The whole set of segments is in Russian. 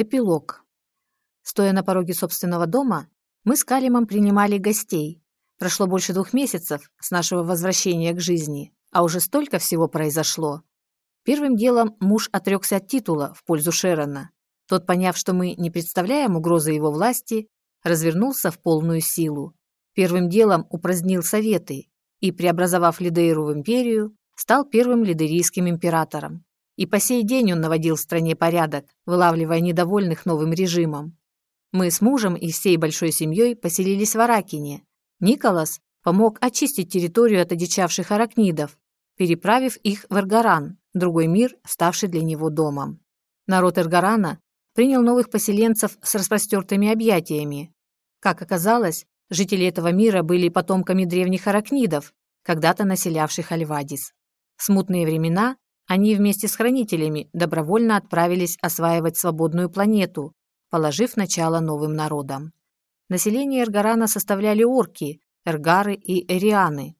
Эпилог. Стоя на пороге собственного дома, мы с Калимом принимали гостей. Прошло больше двух месяцев с нашего возвращения к жизни, а уже столько всего произошло. Первым делом муж отрекся от титула в пользу Шерона. Тот, поняв, что мы не представляем угрозы его власти, развернулся в полную силу. Первым делом упразднил советы и, преобразовав Лидейру в империю, стал первым лидерийским императором. И по сей день он наводил в стране порядок, вылавливая недовольных новым режимом. Мы с мужем и всей большой семьей поселились в Аракине. Николас помог очистить территорию от одичавших аракнидов, переправив их в Эргаран, другой мир, ставший для него домом. Народ Эргарана принял новых поселенцев с распростертыми объятиями. Как оказалось, жители этого мира были потомками древних аракнидов, когда-то населявших Альвадис. В смутные времена они вместе с хранителями добровольно отправились осваивать свободную планету, положив начало новым народам. Население Эргарана составляли орки, эргары и эрианы.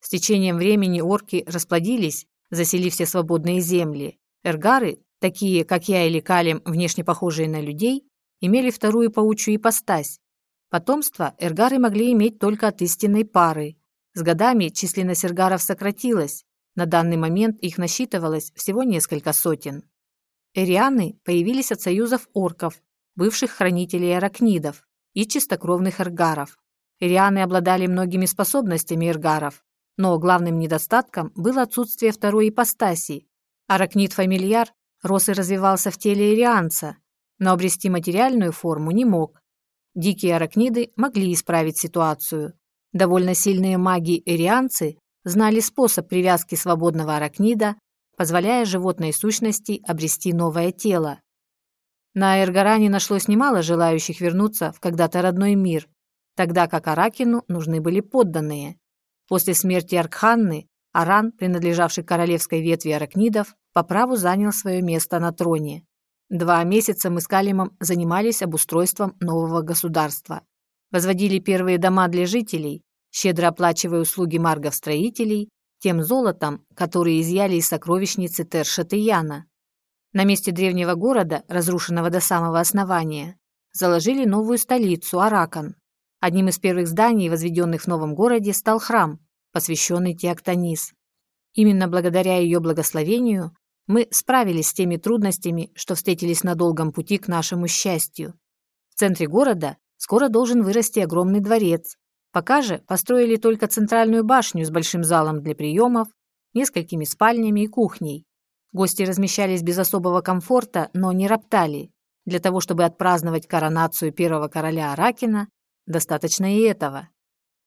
С течением времени орки расплодились, заселив все свободные земли. Эргары, такие как я или Калим, внешне похожие на людей, имели вторую паучью ипостась. Потомство эргары могли иметь только от истинной пары. С годами численность эргаров сократилась, на данный момент их насчитывалось всего несколько сотен. Эрианы появились от союзов орков, бывших хранителей аракнидов и чистокровных эргаров. Эрианы обладали многими способностями эргаров, но главным недостатком было отсутствие второй ипостаси. Аракнид-фамильяр рос и развивался в теле эрианца, но обрести материальную форму не мог. Дикие аракниды могли исправить ситуацию. Довольно сильные маги-эрианцы знали способ привязки свободного аракнида, позволяя животной сущности обрести новое тело. На Эргаране нашлось немало желающих вернуться в когда-то родной мир, тогда как Аракину нужны были подданные. После смерти Аркханны Аран, принадлежавший королевской ветви аракнидов, по праву занял свое место на троне. Два месяца мы с Калимом занимались обустройством нового государства. Возводили первые дома для жителей, щедро оплачивая услуги маргов-строителей тем золотом, который изъяли из сокровищницы Тершатыяна. На месте древнего города, разрушенного до самого основания, заложили новую столицу Аракан. Одним из первых зданий, возведенных в новом городе, стал храм, посвященный Теоктонис. Именно благодаря ее благословению мы справились с теми трудностями, что встретились на долгом пути к нашему счастью. В центре города скоро должен вырасти огромный дворец, Пока же построили только центральную башню с большим залом для приемов, несколькими спальнями и кухней. Гости размещались без особого комфорта, но не роптали. Для того, чтобы отпраздновать коронацию первого короля Аракина, достаточно и этого.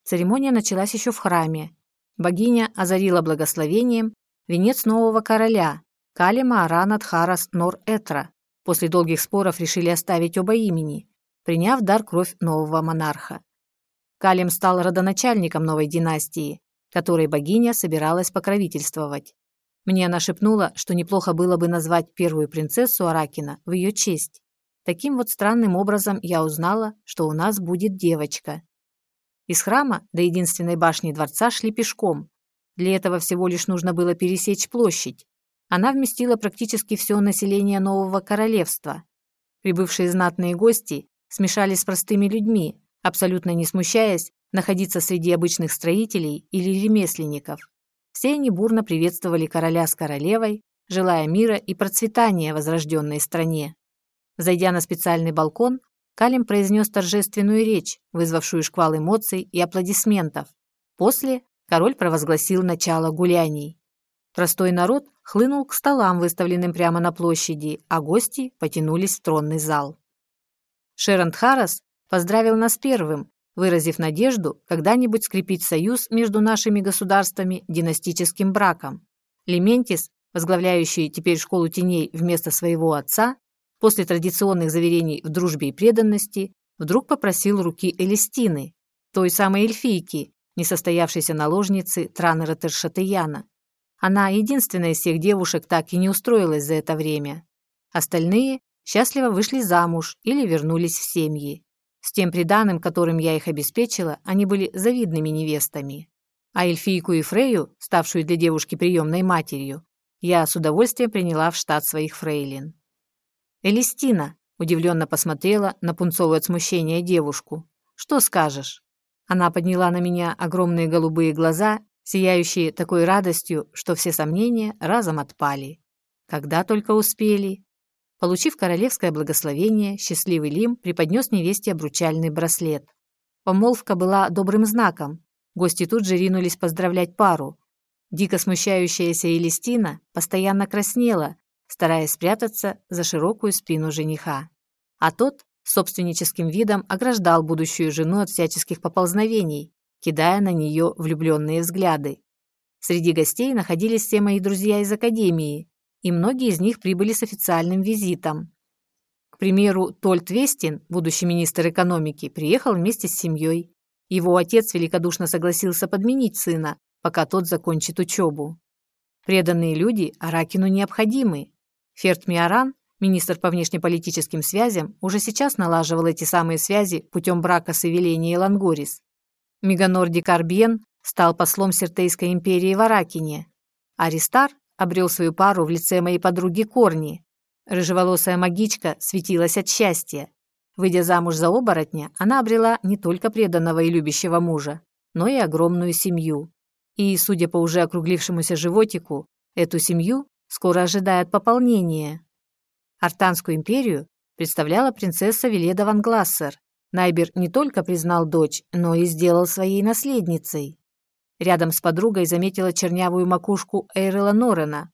Церемония началась еще в храме. Богиня озарила благословением венец нового короля, Калима Арана Тхарас Нор-Этра. После долгих споров решили оставить оба имени, приняв дар кровь нового монарха. Калим стал родоначальником новой династии, которой богиня собиралась покровительствовать. Мне она шепнула, что неплохо было бы назвать первую принцессу Аракина в ее честь. Таким вот странным образом я узнала, что у нас будет девочка. Из храма до единственной башни дворца шли пешком. Для этого всего лишь нужно было пересечь площадь. Она вместила практически все население нового королевства. Прибывшие знатные гости смешались с простыми людьми, абсолютно не смущаясь находиться среди обычных строителей или ремесленников. Все они бурно приветствовали короля с королевой, желая мира и процветания возрожденной стране. Зайдя на специальный балкон, Калим произнес торжественную речь, вызвавшую шквал эмоций и аплодисментов. После король провозгласил начало гуляний. Простой народ хлынул к столам, выставленным прямо на площади, а гости потянулись в тронный зал. Шерон Харрес поздравил нас первым, выразив надежду когда-нибудь скрепить союз между нашими государствами династическим браком. Лементис, возглавляющий теперь школу теней вместо своего отца, после традиционных заверений в дружбе и преданности, вдруг попросил руки Элистины, той самой эльфийки, несостоявшейся наложницы Транера Тершатыяна. Она единственная из всех девушек так и не устроилась за это время. Остальные счастливо вышли замуж или вернулись в семьи. С тем приданым, которым я их обеспечила, они были завидными невестами. А эльфийку и Фрею, ставшую для девушки приемной матерью, я с удовольствием приняла в штат своих фрейлин. «Элистина», Удивленно посмотрела на пунцовое от смущения девушку. «Что скажешь?» Она подняла на меня огромные голубые глаза, сияющие такой радостью, что все сомнения разом отпали. Когда только успели. Получив королевское благословение, счастливый Лим преподнес невесте обручальный браслет. Помолвка была добрым знаком. Гости тут же ринулись поздравлять пару. Дико смущающаяся Элистина постоянно краснела, стараясь спрятаться за широкую спину жениха. А тот собственническим видом ограждал будущую жену от всяческих поползновений, кидая на нее влюбленные взгляды. Среди гостей находились все мои друзья из академии, и многие из них прибыли с официальным визитом. К примеру, Тольт Вестин, будущий министр экономики, приехал вместе с семьей. Его отец великодушно согласился подменить сына, пока тот закончит учебу. Преданные люди Аракину необходимы. Ферт Миаран Министр по внешнеполитическим связям уже сейчас налаживал эти самые связи путем брака с Эвеленией Лангорис. Меганор Дикарбьен стал послом Сертейской империи в Аракине. Аристар обрел свою пару в лице моей подруги Корни. Рыжеволосая магичка светилась от счастья. Выйдя замуж за оборотня, она обрела не только преданного и любящего мужа, но и огромную семью. И, судя по уже округлившемуся животику, эту семью скоро ожидает пополнение. Артанскую империю представляла принцесса Веледа ван Глассер. Найбер не только признал дочь, но и сделал своей наследницей. Рядом с подругой заметила чернявую макушку Эйрела Норена.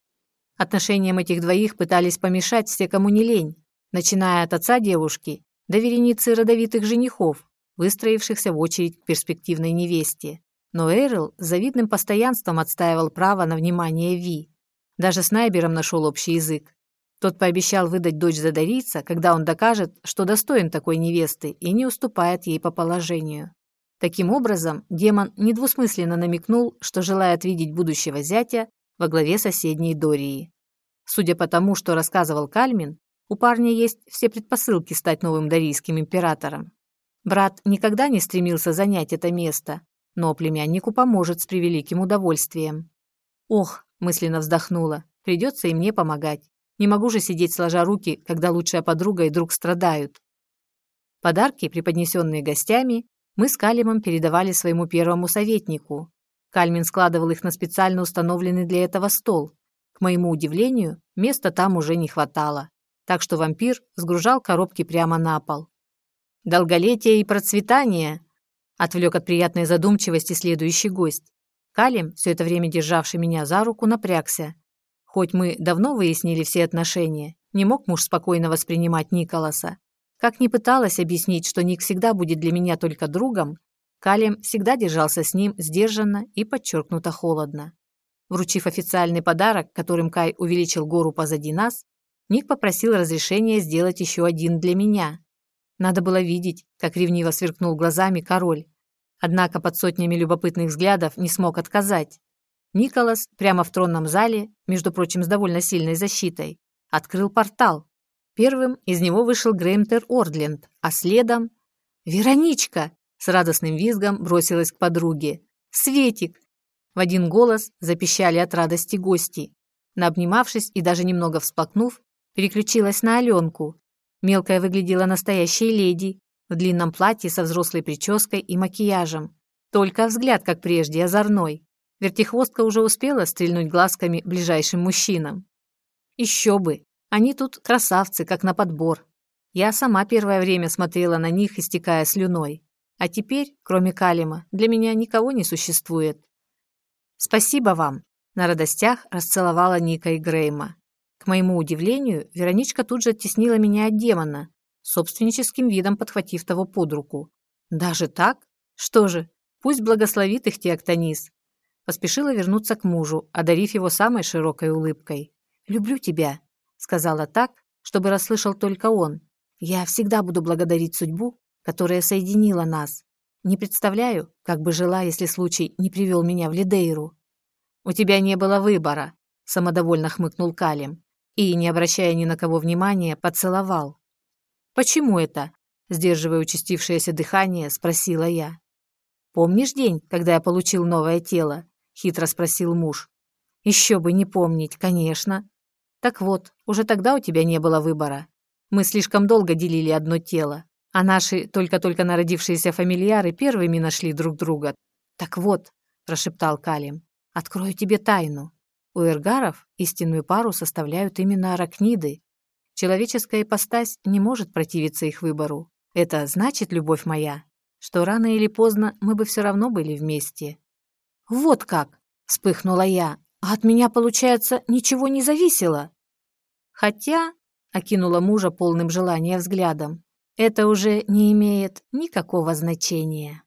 Отношениям этих двоих пытались помешать все, кому не лень, начиная от отца девушки до вереницы родовитых женихов, выстроившихся в очередь к перспективной невесте. Но Эйрел с завидным постоянством отстаивал право на внимание Ви. Даже с Найбером нашел общий язык. Тот пообещал выдать дочь за Давица, когда он докажет, что достоин такой невесты и не уступает ей по положению. Таким образом, демон недвусмысленно намекнул, что желает видеть будущего зятя во главе соседней Дории. Судя по тому, что рассказывал Кальмин, у парня есть все предпосылки стать новым дарийским императором. Брат никогда не стремился занять это место, но племяннику поможет с превеликим удовольствием. «Ох», – мысленно вздохнула, – «придется и мне помогать. Не могу же сидеть сложа руки, когда лучшая подруга и друг страдают. Подарки, преподнесенные гостями, мы с Калимом передавали своему первому советнику. Кальмин складывал их на специально установленный для этого стол. К моему удивлению, места там уже не хватало, так что вампир сгружал коробки прямо на пол. «Долголетие и процветание!» – отвлек от приятной задумчивости следующий гость. Калим, все это время державший меня за руку, напрягся. Хоть мы давно выяснили все отношения, не мог муж спокойно воспринимать Николаса. Как ни пыталась объяснить, что Ник всегда будет для меня только другом, Калим всегда держался с ним сдержанно и подчеркнуто холодно. Вручив официальный подарок, которым Кай увеличил гору позади нас, Ник попросил разрешения сделать еще один для меня. Надо было видеть, как ревниво сверкнул глазами король. Однако под сотнями любопытных взглядов не смог отказать. Николас прямо в тронном зале, между прочим, с довольно сильной защитой, открыл портал. Первым из него вышел Греймтер Ордленд, а следом... «Вероничка!» с радостным визгом бросилась к подруге. «Светик!» В один голос запищали от радости гости. Наобнимавшись и даже немного всплакнув, переключилась на Аленку. Мелкая выглядела настоящей леди, в длинном платье со взрослой прической и макияжем. Только взгляд, как прежде, озорной. Вертихвостка уже успела стрельнуть глазками ближайшим мужчинам. Еще бы, они тут красавцы, как на подбор. Я сама первое время смотрела на них, истекая слюной. А теперь, кроме Калима, для меня никого не существует. Спасибо вам. На радостях расцеловала Ника и Грейма. К моему удивлению, Вероничка тут же оттеснила меня от демона, собственническим видом подхватив того под руку. Даже так? Что же, пусть благословит их Теоктонис, Поспешила вернуться к мужу, одарив его самой широкой улыбкой. «Люблю тебя», — сказала так, чтобы расслышал только он. «Я всегда буду благодарить судьбу, которая соединила нас. Не представляю, как бы жила, если случай не привел меня в Лидейру». «У тебя не было выбора», — самодовольно хмыкнул Калим и, не обращая ни на кого внимания, поцеловал. «Почему это?» — сдерживая участившееся дыхание, спросила я. «Помнишь день, когда я получил новое тело? — хитро спросил муж. «Еще бы не помнить, конечно. Так вот, уже тогда у тебя не было выбора. Мы слишком долго делили одно тело, а наши только-только народившиеся фамильяры первыми нашли друг друга. Так вот, прошептал Калим, открою тебе тайну. У эргаров истинную пару составляют именно аракниды. Человеческая ипостась не может противиться их выбору. Это значит, любовь моя, что рано или поздно мы бы все равно были вместе. Вот как, вспыхнула я. А от меня, получается, ничего не зависело. Хотя, окинула мужа полным желания взглядом, это уже не имеет никакого значения.